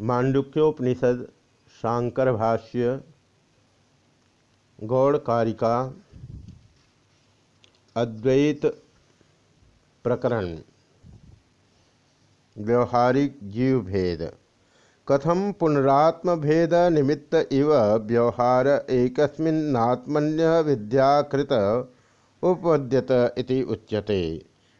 मांडुक्योपनिषद शांकर भाष्य गौड़कारिका अद्वैत प्रकरण व्यवहारिक जीव भेद कथम पुनरात्म भेद निमित्त इव व्यवहार एकस्मिन्नात्मन्य विद्याकृत उपपद्यत इति उच्यते।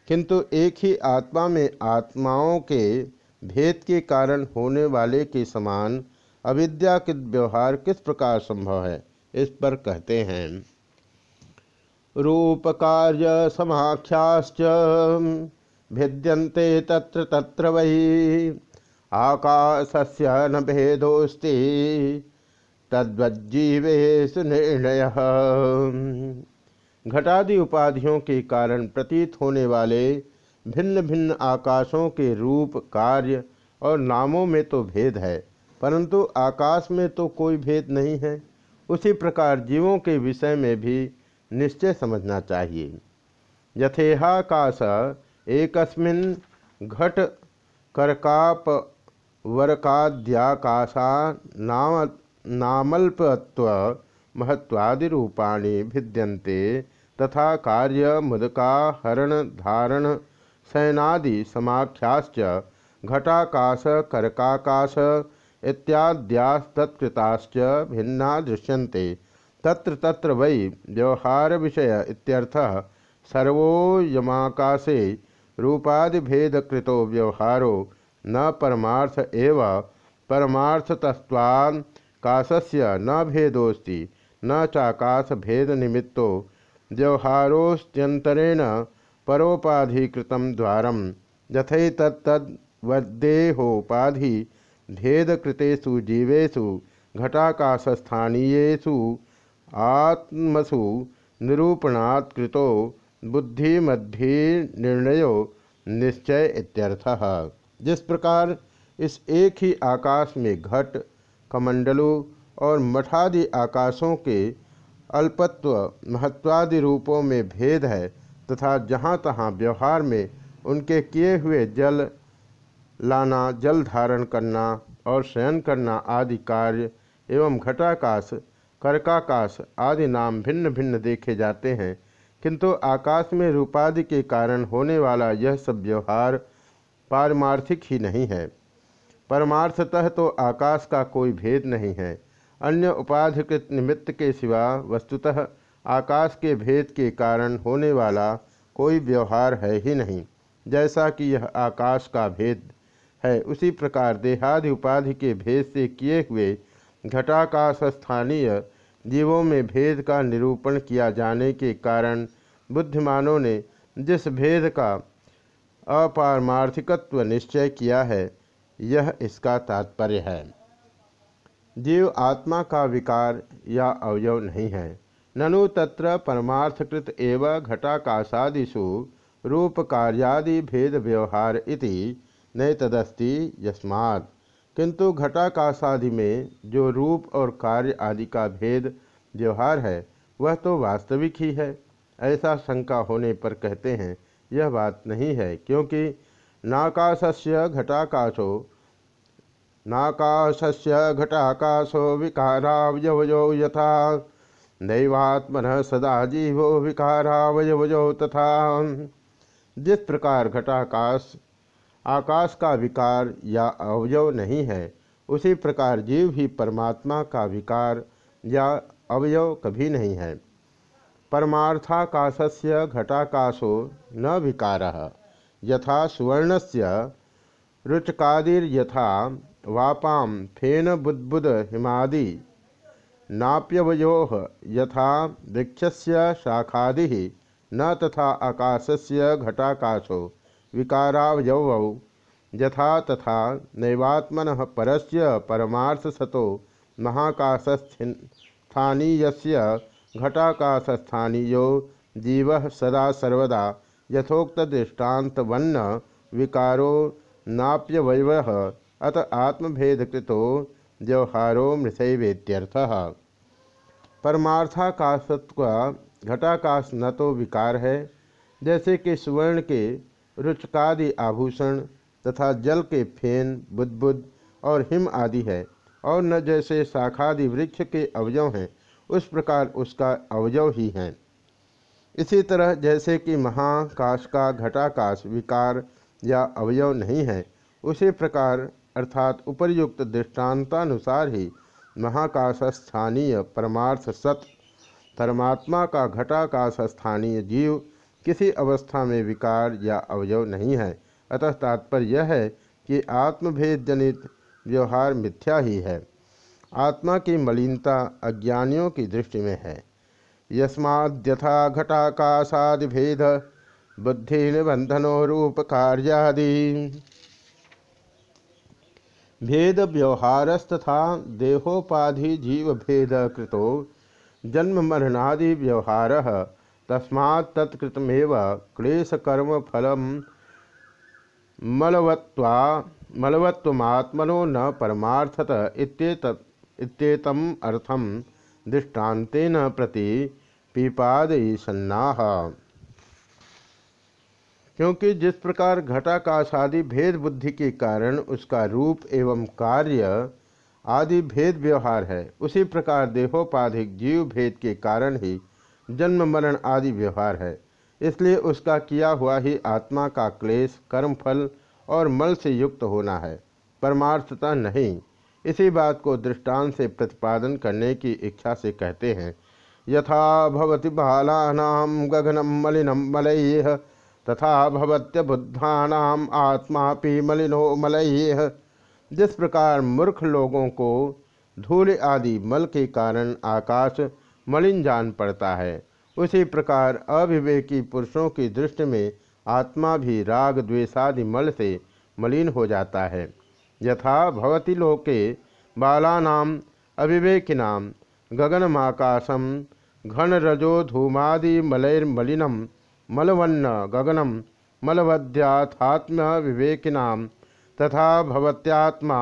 किंतु एक ही आत्मा में आत्माओं के भेद के कारण होने वाले के समान अविद्याकृत व्यवहार किस प्रकार संभव है? इस पर कहते हैं। रूप कार्य समाख्याश्च भिद्यन्ते तत्र तत्र वही। आकाशस्य न भेदोस्ति तद्वज्जीवेशु निर्णय। घटादि उपाधियों के कारण प्रतीत होने वाले भिन्न भिन्न आकाशों के रूप, कार्य और नामों में तो भेद है, परंतु आकाश में तो कोई भेद नहीं है। उसी प्रकार जीवों के विषय में भी निश्चय समझना चाहिए। यथेहाकाश एकस्मिन घट करकाप वरकाद्याकाशा नाम, नामल्पत्व महत्वादि तथा कार्य मुदका हरण धारण शयनादि समाख्याश्च घटाकाश, कर्काकाश इत्याद्यास्तत्कृताश्च भिन्ना दृश्यन्ते। तत्र तत्र वै व्यवहार विषय इत्यर्थः सर्वोयमाकाशे रूपादिभेदकृतो व्यवहारो न परमार्थ एव परमार्थतस्वाकाशस्य न भेदोस्ति न चाकाश भेद निमित्तो व्यवहारोस्त्यंतरेण परोपाधिकृत द्वारम यथैतत्तद्वदेहोपाधि भेदकृतेषु जीवेशु घटाकाशस्थानीयेषु आत्मसु निरूपणात् कृतो बुद्धिमद्धि निर्णयो निश्चय इत्यर्थः। जिस प्रकार इस एक ही आकाश में घट, कमंडलों और मठादि आकाशों के अल्पत्व महत्वादि रूपों में भेद है तथा जहाँ तहाँ व्यवहार में उनके किए हुए जल लाना, जल धारण करना और शयन करना आदि कार्य एवं घटाकाश, कर्काकाश आदि नाम भिन्न भिन्न देखे जाते हैं। किंतु आकाश में रूपादि के कारण होने वाला यह सब व्यवहार पारमार्थिक ही नहीं है। परमार्थतः तो आकाश का कोई भेद नहीं है। अन्य उपाधिकृत निमित्त के सिवा वस्तुतः आकाश के भेद के कारण होने वाला कोई व्यवहार है ही नहीं, जैसा कि यह आकाश का भेद है। उसी प्रकार देहादि उपाधि के भेद से किए हुए घटाकाश स्थानीय जीवों में भेद का निरूपण किया जाने के कारण बुद्धिमानों ने जिस भेद का अपारमार्थिकत्व निश्चय किया है, यह इसका तात्पर्य है। जीव आत्मा का विकार या अवयव नहीं है। ननु तत्र परमार्थकृत एव घटाकाशादिषु रूप कार्यादि भेद व्यवहार इति तदस्ति यस्मात्। किंतु घटाकाशादि में जो रूप और कार्य आदि का भेद व्यवहार है, वह तो वास्तविक ही है। ऐसा शंका होने पर कहते हैं, यह बात नहीं है, क्योंकि नाकाशस्य घटाकाशो नाकाशस्य घटाकाशो विकारावयवयो यथा नैवात्मन सदा जीवो विकारावयवजो तथा। जिस प्रकार घटाकाश, आकाश का विकार या अवयव नहीं है, उसी प्रकार जीव भी परमात्मा का विकार या अवयव कभी नहीं है। परमार्थाकाश से घटाकाशो न विकार, यथा सुवर्ण से रुचकादिर्यथा वापाम फेन बुद्बुद हिमादि नाप्यवयो यथा वृक्षस्य शाखादि, न तथा आकाशस्य घटाकाशो विकारावयवौ, यथा तथा नैवात्मन परस्य परमार्थसतो महाकाशस्थानीयस्य घटाकाशस्थानीयो जीव सदा सर्वदा यथोक्तदृष्टान्तवन्न विकारो नाप्यवयव, अत आत्मभेदकृतो व्यवहारो मृषैवेत्यर्थ परमार्थाकाशत्व घटाकाश न तो विकार है, जैसे कि स्वर्ण के रुचकादि आभूषण तथा जल के फेन, बुद्बुद और हिम आदि है, और न जैसे शाखादि वृक्ष के अवयव हैं, उस प्रकार उसका अवयव ही है। इसी तरह जैसे कि महाकाश का घटाकाश विकार या अवयव नहीं है, उसी प्रकार अर्थात उपर्युक्त दृष्टांतानुसार ही महाकाश स्थानीय परमार्थ सत परमात्मा का घटाकाश स्थानीय जीव किसी अवस्था में विकार या अवयव नहीं है। अतः तात्पर्य यह है कि आत्मभेद जनित व्यवहार मिथ्या ही है। आत्मा की मलिनता अज्ञानियों की दृष्टि में है। यस्माद्यथा घटाकाशादिभेद बुद्धि निबंधनो रूप कार्यादि भेद व्यवहारस्तथा देहोपाधि जीव भेद कृतो जन्म मरणादि व्यवहार तस्मा तत्कृतमेव क्लेशकर्म फलम मलवत्वा मलवत्वमात्मनो न परमार्थत इत्येतम अर्थम दृष्टान्तेन प्रति पीपादयीसन्नाह क्योंकि जिस प्रकार घटाकाश आदि भेद बुद्धि के कारण उसका रूप एवं कार्य आदि भेद व्यवहार है, उसी प्रकार देहोपाधिक जीव भेद के कारण ही जन्म, मरण आदि व्यवहार है। इसलिए उसका किया हुआ ही आत्मा का क्लेश, कर्मफल और मल से युक्त होना है, परमार्थता नहीं। इसी बात को दृष्टांत से प्रतिपादन करने की इच्छा से कहते हैं, यथा भवति बालानाम गगनम मलिनम मलय तथा भवत्य बुद्धानाम आत्मा पी मलिनो मलय जिस प्रकार मूर्ख लोगों को धूल आदि मल के कारण आकाश मलिन जान पड़ता है, उसी प्रकार अविवेकी पुरुषों की दृष्टि में आत्मा भी राग द्वेषादि मल से मलिन हो जाता है। यथा भवती लोके बालानाम अविवेकिनाम, गगनमाकाशम घन रजो धूमादि मलैर्मलिनम मलवन्न गगनम मलवध्यात्म विवेकिनाम तथा भवत्यात्मा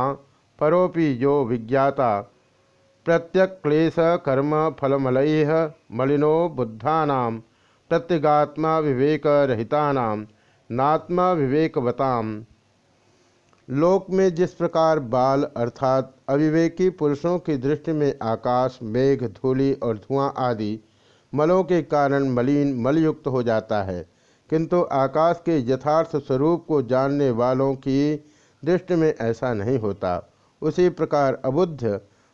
परोपि जो विज्ञाता। प्रत्यक्लेश कर्म फलमल मलिनो बुद्धा प्रत्यगात्मा विवेक नात्मा लोक में जिस प्रकार बाल अर्थात अविवेकी पुरुषों की दृष्टि में आकाश, मेघ, धूलि और धुआँ आदि मलों के कारण मलिन, मलयुक्त हो जाता है। किंतु आकाश के यथार्थ स्वरूप को जानने वालों की दृष्टि में ऐसा नहीं होता। उसी प्रकार अबुद्ध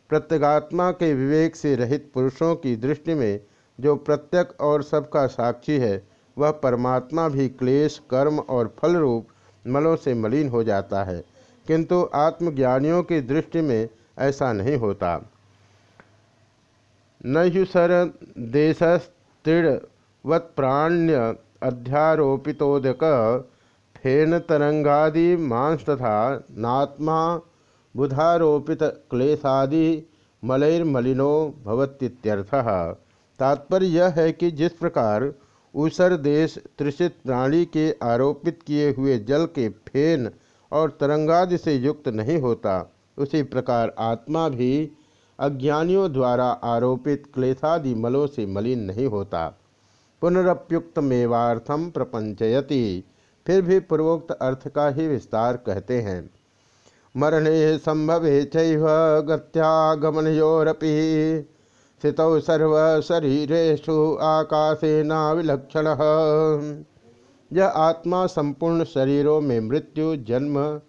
प्रत्यगात्मा के विवेक से रहित पुरुषों की दृष्टि में जो प्रत्यक और सबका साक्षी है, वह परमात्मा भी क्लेश, कर्म और फल रूप मलों से मलिन हो जाता है। किंतु आत्मज्ञानियों की दृष्टि में ऐसा नहीं होता। नयुसर देशस्त्रीवत्प्राण्य अध्यारोपितोदक फेन तरंगादि मांस तथा नात्मा बुधारोपित क्लेशादि मलैर्मलिनो भवतीत्यर्थ तात्पर्य यह है कि जिस प्रकार ऊसर देश त्रिषित प्राणी के आरोपित किए हुए जल के फेन और तरंगादि से युक्त नहीं होता, उसी प्रकार आत्मा भी अज्ञानियों द्वारा आरोपित क्लेशादि मलों से मलिन नहीं होता। पुनरप्युक्त मेवार्थम प्रपंचयति। फिर भी पूर्वोक्त अर्थ का ही विस्तार कहते हैं। मरणे संभवे गत्यागमनयोरपि। स्थितौ सर्वशरीरेषु आकाशे नाविलक्षण यह आत्मा संपूर्ण शरीरों में मृत्यु, जन्म,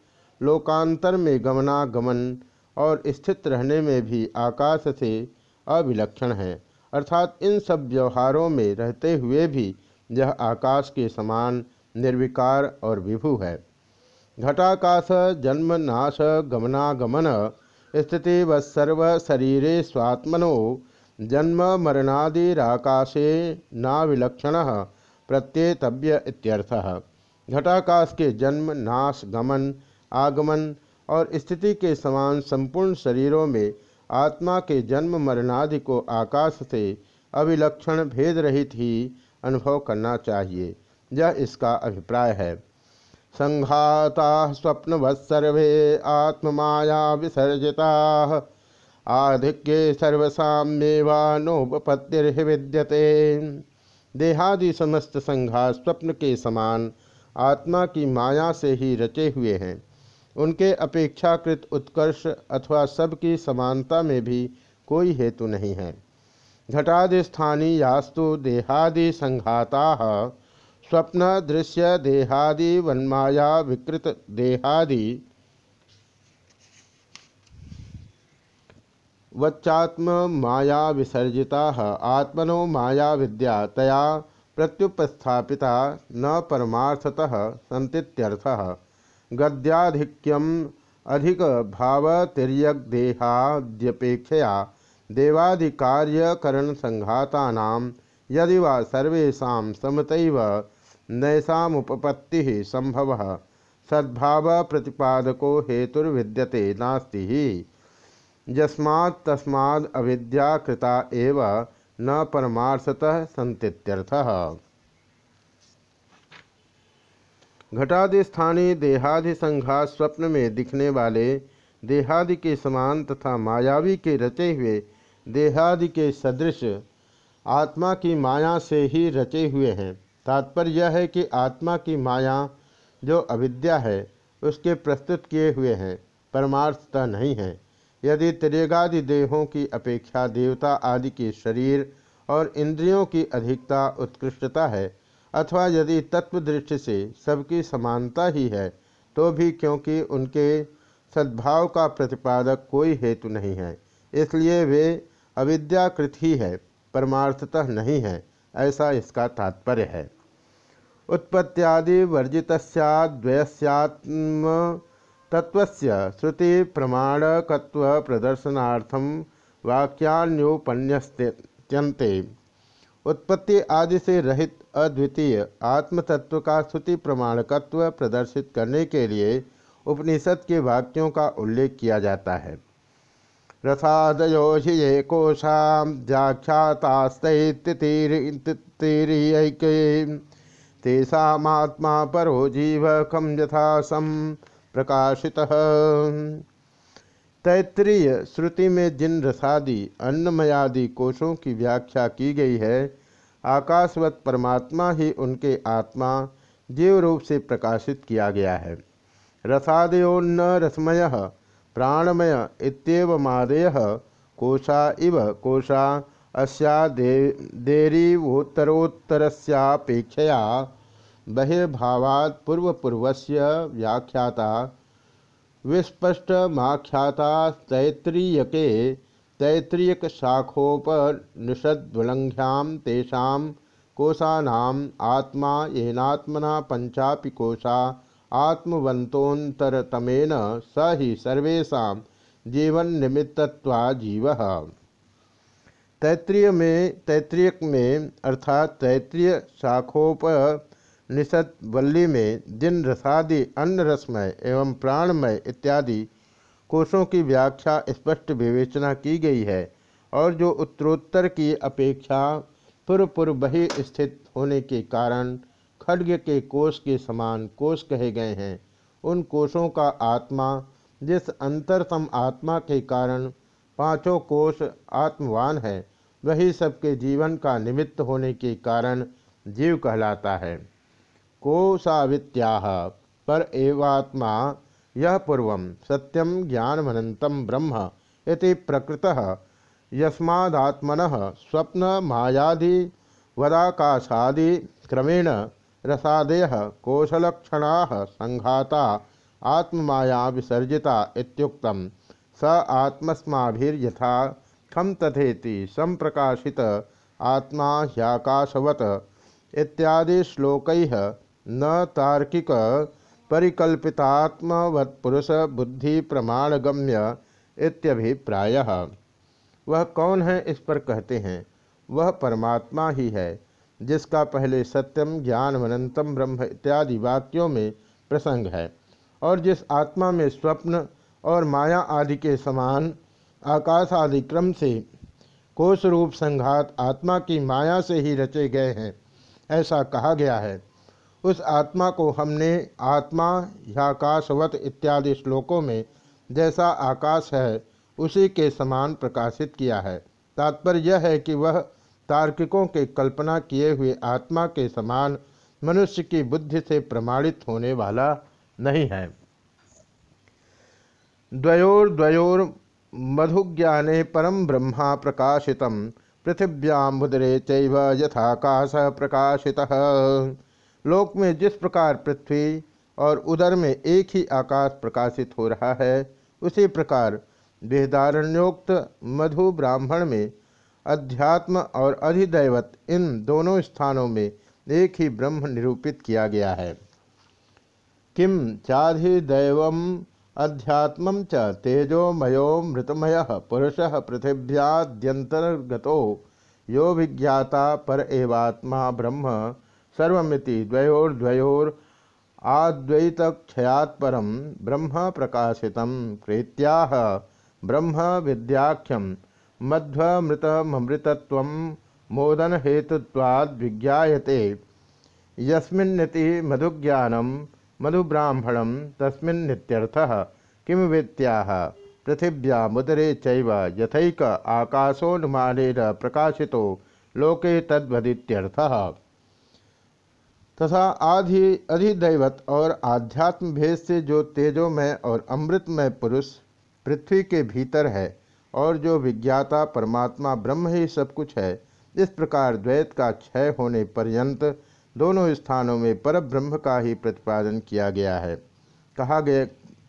लोकांतर में गमनागमन और स्थित रहने में भी आकाश से अविलक्षण है। अर्थात इन सब व्यवहारों में रहते हुए भी यह आकाश के समान निर्विकार और विभु है। घटाकाश जन्म नाश गमनागमन स्थिति व सर्व शरीरे स्वात्मनो, जन्म मरणादिराकाशे नाविलक्षण, प्रत्येतव्य इत्यर्थः। घटाकाश के जन्म, नाश, गमन, आगमन और स्थिति के समान संपूर्ण शरीरों में आत्मा के जन्म मरणादि को आकाश से अविलक्षण भेद रहित ही अनुभव करना चाहिए। यह इसका अभिप्राय है। संघाता स्वप्नवत्सर्वे आत्ममाया विसर्जिता। आधिक्य सर्वसाम्येवानोपत्तिर्हि विद्यते। देहादि समस्त संघात स्वप्न के समान आत्मा की माया से ही रचे हुए हैं। उनके अपेक्षाकृत उत्कर्ष अथवा सबकी समानता में भी कोई हेतु नहीं है। घटादिस्थानीयास्तु देहादि संघाता, स्वप्न, दृश्य, देहादि, वन्माया, विकृत, देहादि, वच्चात्म, माया, विसर्जिता, आत्मनो माया, विद्या, तया प्रत्युपस्थापिता, न परमार्थतः, संतीत्यर्थः। गद्याधिक्यम अधिक भावतिर्यदेहाद्यपेक्षया देवादिकार्यकरण संघाता यदि वा सर्वेशा समतैव नैषामुपपत्ति संभव सद्भाव प्रतिपादको हेतुर्विद्यते नास्ति ही। यस्मात् तस्माद् अविद्या कृता एव न परमार्थतः संतीत्यर्थः घटादि स्थानीय देहादि संघात स्वप्न में दिखने वाले देहादि के समान तथा मायावी के रचे हुए देहादि के सदृश आत्मा की माया से ही रचे हुए हैं। तात्पर्य यह है कि आत्मा की माया जो अविद्या है, उसके प्रस्तुत किए हुए हैं परमार्थता नहीं है। यदि त्रिगादि देहों की अपेक्षा देवता आदि के शरीर और इंद्रियों की अधिकता उत्कृष्टता है अथवा यदि तत्व दृष्टि से सबकी समानता ही है तो भी क्योंकि उनके सद्भाव का प्रतिपादक कोई हेतु नहीं है। इसलिए वे अविद्याकृत ही है, परमार्थतः नहीं है, ऐसा इसका तात्पर्य है। उत्पत्त्यादि वर्जित द्वयस्यात्म तत्व श्रुति प्रमाणकत्व प्रदर्शनार्थम वाक्यान्योपन्यस्त्यंते उत्पत्ति आदि से रहित अद्वितीय आत्मतत्व का श्रुति प्रमाणकत्व प्रदर्शित करने के लिए उपनिषद के वाक्यों का उल्लेख किया जाता है। रसादयो ये कोशा व्याख्यातास्तरीक परो जीव कम यथा सम प्रकाशित। तैत्रीय श्रुति में जिन रसादि, अन्नमयादि कोशों की व्याख्या की गई है, आकाशवत परमात्मा ही उनके आत्मा जीव रूप से प्रकाशित किया गया है। रसादयोन्न रसमय, प्राणमय इतमादय कोशा इव कोशा, अस्या दे, देरीवोत्तरोत्तरस्यापेक्षया बहिर्भावात् व्याख्याता विस्पष्टमाख्याता तैत्रीयके तैत्रीयक शाखोपनिषद्वलंघ्याम तेषाम कोशानाम आत्मा येनात्मना पंचापि कोशा आत्मवंतोन्तरतमेन स ही जीवन निमित्तत्वा जीव। तैत्रीय में तैत्रीयक में अर्थात तैत्रीय शाखोपनिषद वल्ली में दिन रसादि, अन्न रसमय एवं प्राणमय इत्यादि कोषों की व्याख्या स्पष्ट विवेचना की गई है और जो उत्तरोत्तर की अपेक्षा पूर्व पूर्व बही स्थित होने के कारण खड्ग के कोष के समान कोष कहे गए हैं। उन कोषों का आत्मा, जिस अंतरतम आत्मा के कारण पाँचों कोष आत्मवान है, वही सबके जीवन का निमित्त होने के कारण जीव कहलाता है। कोशावित्या पर एवात्मा यह पूर्व सत्यम ज्ञानमनंतम ब्रह्म इति प्रकृत यस्मात्मन स्वप्न मायादि वदाकाशादि क्रमेण रसादय कौशलक्षण संघाता आत्ममाया विसर्जिता स आत्मस्माभिर्यथा खम तथेति संप्रकाशित आत्मा ह्याकाशवत इत्यादि श्लोक न तार्किक परिकल्पितात्मवत्पुरुष बुद्धि प्रमाणगम्य इत्यभिप्राय। वह कौन है इस पर कहते हैं, वह परमात्मा ही है, जिसका पहले सत्यम, ज्ञान, अनंतम, ब्रह्म इत्यादि वाक्यों में प्रसंग है, और जिस आत्मा में स्वप्न और माया आदि के समान आकाश आदि क्रम से कोष रूप संघात आत्मा की माया से ही रचे गए हैं, ऐसा कहा गया है। उस आत्मा को हमने आत्मा, ह्याकाशवत इत्यादि श्लोकों में जैसा आकाश है, उसी के समान प्रकाशित किया है। तात्पर्य यह है कि वह तार्किकों के कल्पना किए हुए आत्मा के समान मनुष्य की बुद्धि से प्रमाणित होने वाला नहीं है। द्वयोर्द्वयोर मधुज्ञाने परम ब्रह्मा प्रकाशित पृथिव्यां मुदरे चैव यथाकाश प्रकाशितः। लोक में जिस प्रकार पृथ्वी और उदर में एक ही आकाश प्रकाशित हो रहा है, उसी प्रकार वेदारण्योक्त मधु ब्राह्मण में अध्यात्म और अधिदैवत इन दोनों स्थानों में एक ही ब्रह्म निरूपित किया गया है। किम चाधिदैव अध्यात्म च तेजोमयो मृतमय पुरुष पृथिव्याद्यंतर्गतो यो विज्ञाता पर एवात्मा ब्रह्म सर्वमिति द्वयोर्द्वयोर आद्वैत क्षयात्परम ब्रह्म प्रकाशित प्रीत्याह ब्रह्म विद्याख्यम मध्वमृतमृतत्व मोदन हेतुत्वाद विज्ञाते यस्मिन्निति मधुज्ञानम मधुब्राह्मणम तस्मिन्नित्यर्थः किम वेत्याह? पृथिव्या मुदरे चैव यथैक प्रकाशितो लोके तद्वदित्यर्थः। तथा आधि अधिदैवत और आध्यात्म भेद से जो तेजोमय और अमृतमय पुरुष पृथ्वी के भीतर है और जो विज्ञाता, परमात्मा, ब्रह्म ही सब कुछ है, इस प्रकार द्वैत का क्षय होने पर्यंत दोनों स्थानों में पर ब्रह्म का ही प्रतिपादन किया गया है। कहा गया,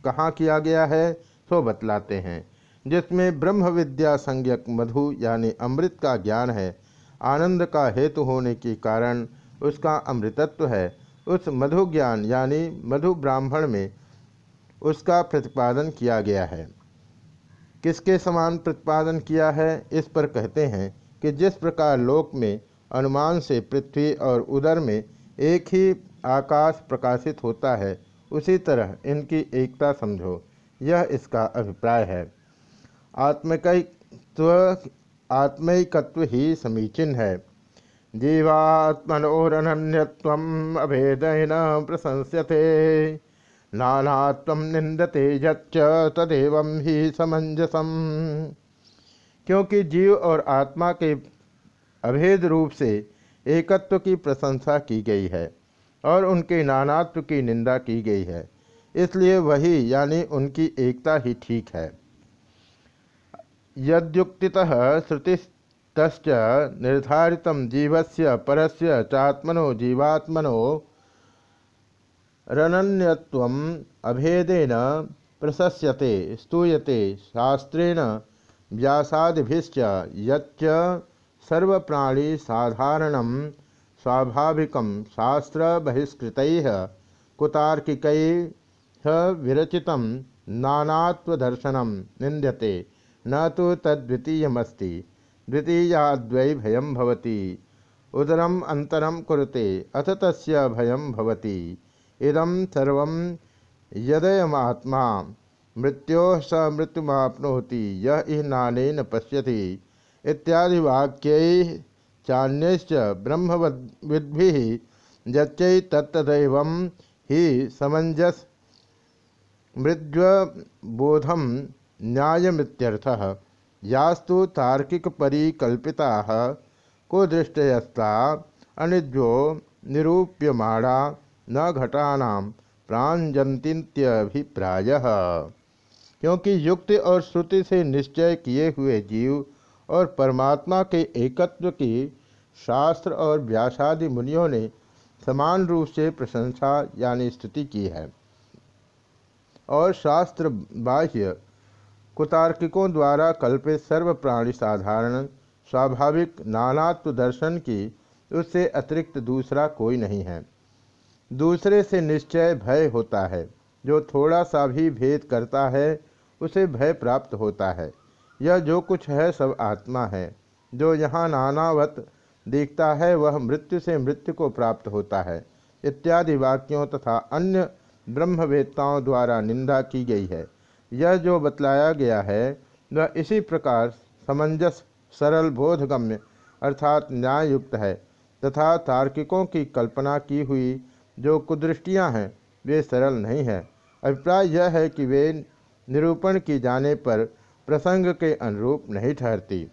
कहाँ किया गया है, सो बतलाते हैं। जिसमें ब्रह्म विद्या संज्ञक मधु यानी अमृत का ज्ञान है, आनंद का हेतु होने के कारण उसका अमृतत्व है। उस मधु ज्ञान यानी मधु ब्राह्मण में उसका प्रतिपादन किया गया है। किसके समान प्रतिपादन किया है? इस पर कहते हैं कि जिस प्रकार लोक में अनुमान से पृथ्वी और उदर में एक ही आकाश प्रकाशित होता है, उसी तरह इनकी एकता समझो। यह इसका अभिप्राय है। आत्मिकत्व आत्मिकत्व ही समीचीन है। जीवात्मनोरनन्यत्वम् अभेदेन प्रशंस्यते। नानात्व निंदते यच्च तदेवं ही समंजसम क्योंकि जीव और आत्मा के अभेद रूप से एकत्व की प्रशंसा की गई है और उनके नानात्व की निंदा की गई है। इसलिए वही यानी उनकी एकता ही ठीक है। यद्युक्ति श्रुति तस् निर्धारित जीवस्य परस्य चात्मनो जीवात्मनो रनन्यत्वम् अभेदेन प्रशस्यते, स्तूयते शास्त्रेण व्यासादिभिश्च यच्च सर्वप्राणी साधारणं स्वाभाविकं शास्त्रबहिष्कृतैः कुतार्किकैः विरचितं नानात्वदर्शनं निन्द्यते। न तो तद्वितीयमस्ति। द्वितीयाद्वै भयम भवति। उदरम अंतरम कुरुते, अथ तस्य भयम भवति। इदम सर्व यदयमात्मा, मृत्यो स मृत्युमाप्नोति यह इनानेन पश्यति इत्यादि वाक्य चान्यश्च ब्रह्मविद्भि यच्चै तत्तदैव ही समंजस मृद्वबोधम न्यायमित्यर्थः। यास्तु तार्किक परिकल्पिता को दृष्टयस्ता अनिज्वो निरूप्यमाणा न घटाना प्राणजंतीभिप्राय क्योंकि युक्ति और श्रुति से निश्चय किए हुए जीव और परमात्मा के एकत्व की शास्त्र और व्यासादि मुनियों ने समान रूप से प्रशंसा यानी स्तुति की है। और शास्त्र बाह्य कुतार्किकों द्वारा कल्पित सर्व प्राणी साधारण, स्वाभाविक नानात्व दर्शन की उससे अतिरिक्त दूसरा कोई नहीं है। दूसरे से निश्चय भय होता है। जो थोड़ा सा भी भेद करता है, उसे भय प्राप्त होता है। यह जो कुछ है, सब आत्मा है। जो यहाँ नानावत दिखता है, वह मृत्यु से मृत्यु को प्राप्त होता है। इत्यादि वाक्यों तथा अन्य ब्रह्मवेत्ताओं द्वारा निंदा की गई है। यह जो बतलाया गया है, वह इसी प्रकार समंजस, सरल बोधगम्य अर्थात न्यायुक्त है, तथा तार्किकों की कल्पना की हुई जो कुदृष्टियाँ हैं, वे सरल नहीं है। अभिप्राय यह है कि वे निरूपण की जाने पर प्रसंग के अनुरूप नहीं ठहरती।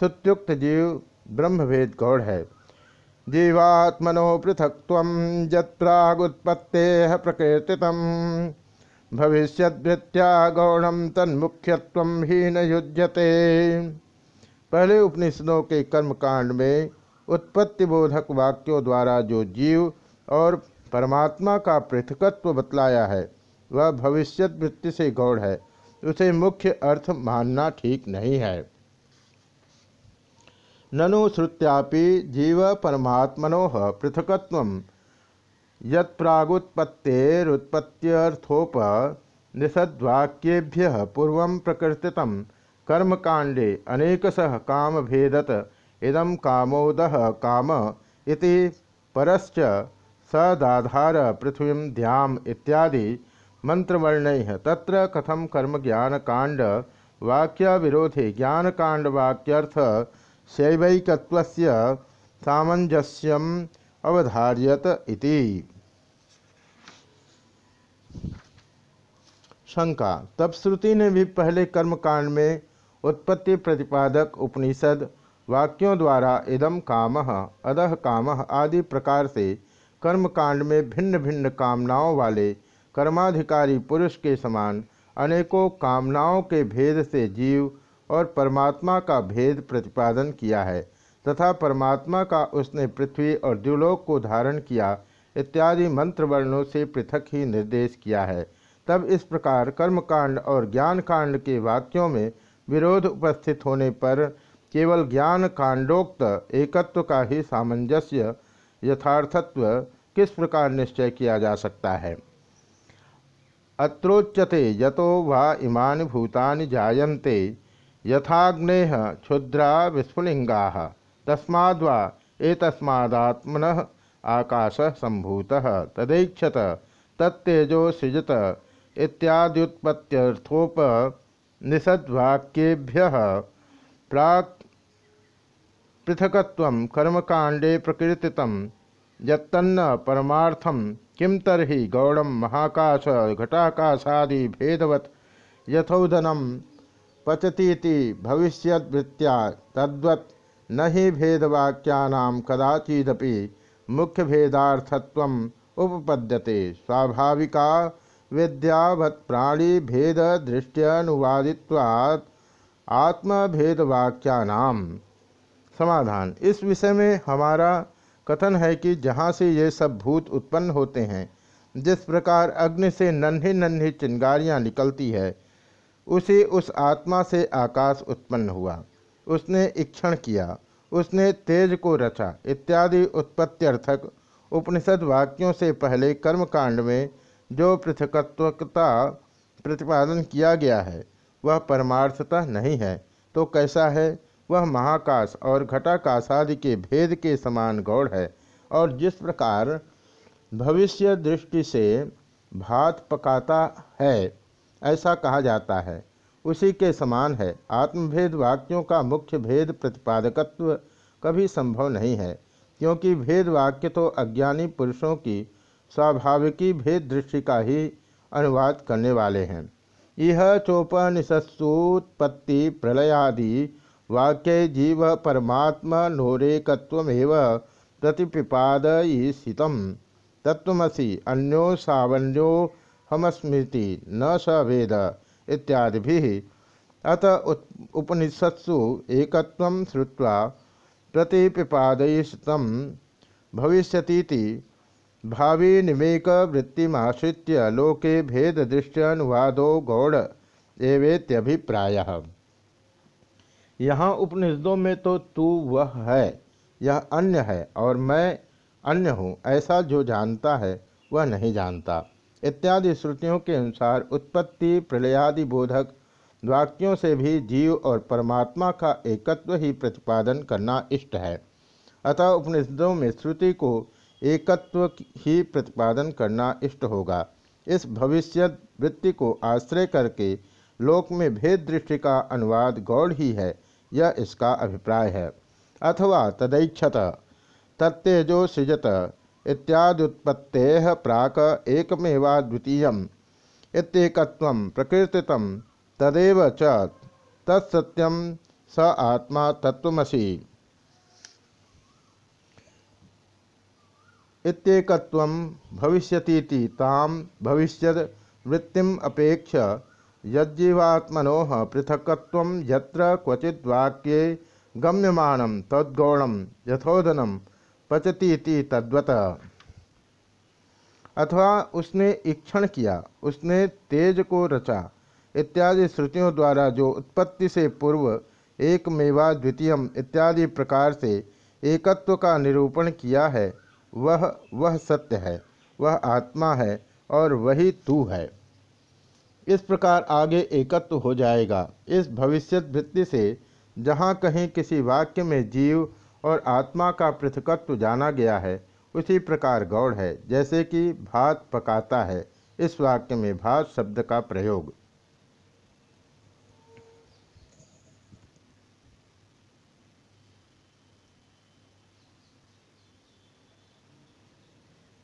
सुत्युक्त जीव ब्रह्मभेद गौड़ है। जीवात्मनो पृथक्व जत्प्रागुत्पत्ते प्रकृति भविष्यद्वृत्या गौणम तन्मुख्यत्व ही न युज्यते पहले उपनिषदों के कर्मकांड में उत्पत्ति बोधक वाक्यों द्वारा जो जीव और परमात्मा का पृथकत्व बतलाया है, वह भविष्यत वृत्ति से गौड़ है। उसे मुख्य अर्थ मानना ठीक नहीं है। ननु श्रुत्यापि जीव परमात्मनो पृथकत्व यत्प्रागुत्पत्तेरुत्पत्त्यर्थोप पूर्व प्रकृति कर्मकांडे अनेकश काम भेदत इदम कामोद काम इति परश्च सदाधार पृथ्वी ध्याम इत्यादि मंत्रवर्ण तत्र कथम कर्म ज्ञान कांड वाक्य विरोधे ज्ञान कांड वाक्यर्थ शैवैकत्वस्य सामंजस्यम अवधार्यत इति। शंका, तब श्रुति ने भी पहले कर्मकांड में उत्पत्ति प्रतिपादक उपनिषद वाक्यों द्वारा इदम काम अदह काम आदि प्रकार से कर्मकांड में भिन्न भिन्न कामनाओं वाले कर्माधिकारी पुरुष के समान अनेकों कामनाओं के भेद से जीव और परमात्मा का भेद प्रतिपादन किया है। तथा परमात्मा का उसने पृथ्वी और द्युलोक को धारण किया, इत्यादि मंत्र वर्णों से पृथक ही निर्देश किया है। तब इस प्रकार कर्मकांड और ज्ञान कांड के वाक्यों में विरोध उपस्थित होने पर केवल ज्ञान कांडोक्त एकत्व का ही सामंजस्य, यथार्थत्व किस प्रकार निश्चय किया जा सकता है? अत्रोच्यते यतो वा इमानि भूतानि जायन्ते यथाग्ने क्षुद्रा विस्फुलिंगा। तस्माद्वा एतस्मादात्मन आकाश संभूत तदैक्षत तत्तेजो सृजत इत्याद्युत्पत्थोप निषद्वाक्येभ्य प्राक् पृथकत्व कर्मकांडे प्रकृति यन्न परमार्थम किम तरी गौड़म महाकाश घटाकाशादि भेदवत यथोधनम पचती भविष्यवृत्तिया तद्वत् न ही भेदवाक्यानां कदाचिदपि मुख्य भेदार्थत्व उपपद्यते। स्वाभाविका विद्यावत् प्राणी भेद दृष्टियनुवादित्वात् आत्मभेदवाक्यानाम। समाधान। इस विषय में हमारा कथन है कि जहाँ से ये सब भूत उत्पन्न होते हैं, जिस प्रकार अग्नि से नन्ही नन्ही चिंगारियाँ निकलती है, उसी उस आत्मा से आकाश उत्पन्न हुआ। उसने इक्षण किया, उसने तेज को रचा, इत्यादि उत्पत्त्यर्थक उपनिषद वाक्यों से पहले कर्मकांड में जो पृथकत्वता प्रतिपादन किया गया है, वह परमार्थतः नहीं है तो कैसा है? वह महाकाश और घटाकाश आदि के भेद के समान गौड़ है और जिस प्रकार भविष्य दृष्टि से भात पकाता है, ऐसा कहा जाता है। उसी के समान है। आत्मभेद वाक्यों का मुख्य भेद प्रतिपादकत्व कभी संभव नहीं है, क्योंकि भेद वाक्य तो अज्ञानी पुरुषों की स्वाभाविकी भेद दृष्टि का ही अनुवाद करने वाले हैं। यह चोपनिषत्सुत्पत्ति प्रलयादि वाक्य जीव परमात्मा नोरेकत्वमेव प्रतिपिपादयिषित तत्वसी अन्यो सावन्यो हमस्मृति न स इत्यादि अत उपनिषत्सु एक श्रुवा प्रतिपिपादयिषित भविष्यती भावी निमेक वृत्तिमाश्रित्य लोके भेद दृष्ट्यनुवादो गौड़ एवेत्यभिप्रायः। यहाँ उपनिषदों में तो तू वह है, यह अन्य है और मैं अन्य हूँ, ऐसा जो जानता है, वह नहीं जानता। इत्यादि श्रुतियों के अनुसार उत्पत्ति, प्रलयादि बोधक वाक्यों से भी जीव और परमात्मा का एकत्व ही प्रतिपादन करना इष्ट है। अतः उपनिषदों में श्रुति को एकत्व ही प्रतिपादन करना इष्ट होगा। इस भविष्य वृत्ति को आश्रय करके लोक में भेद दृष्टि का अनुवाद गौड़ ही है, यह इसका अभिप्राय है। अथवा तदैक्षत तत्तेजो सृजत इत्यादुत्पत्ते प्राक एकमेवा द्वितीय इत्येकत्वं प्रकृतितम तदेव च तत्सत्यम स आत्मा तत्वमसी इत्येकत्वं भविष्यतीति ताम भविष्यद वृत्तिम अपेक्ष यज्जीवात्मनो पृथकत्व यत्र गम्यमाणम तद्गौणम यथोदनम पचतीति तद्वत। अथवा उसने इक्षण किया, उसने तेज को रचा, इत्यादि श्रुतियों द्वारा जो उत्पत्ति से पूर्व एक मेवा द्वितीयम इत्यादि प्रकार से एकत्व का निरूपण किया है, वह वह सत्य है, वह आत्मा है और वही तू है। इस प्रकार आगे एकत्व हो जाएगा। इस भविष्यत वृत्ति से जहाँ कहीं किसी वाक्य में जीव और आत्मा का पृथकत्व जाना गया है, उसी प्रकार गौड़ है, जैसे कि भात पकाता है। इस वाक्य में भात शब्द का प्रयोग।